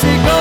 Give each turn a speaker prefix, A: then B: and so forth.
A: she.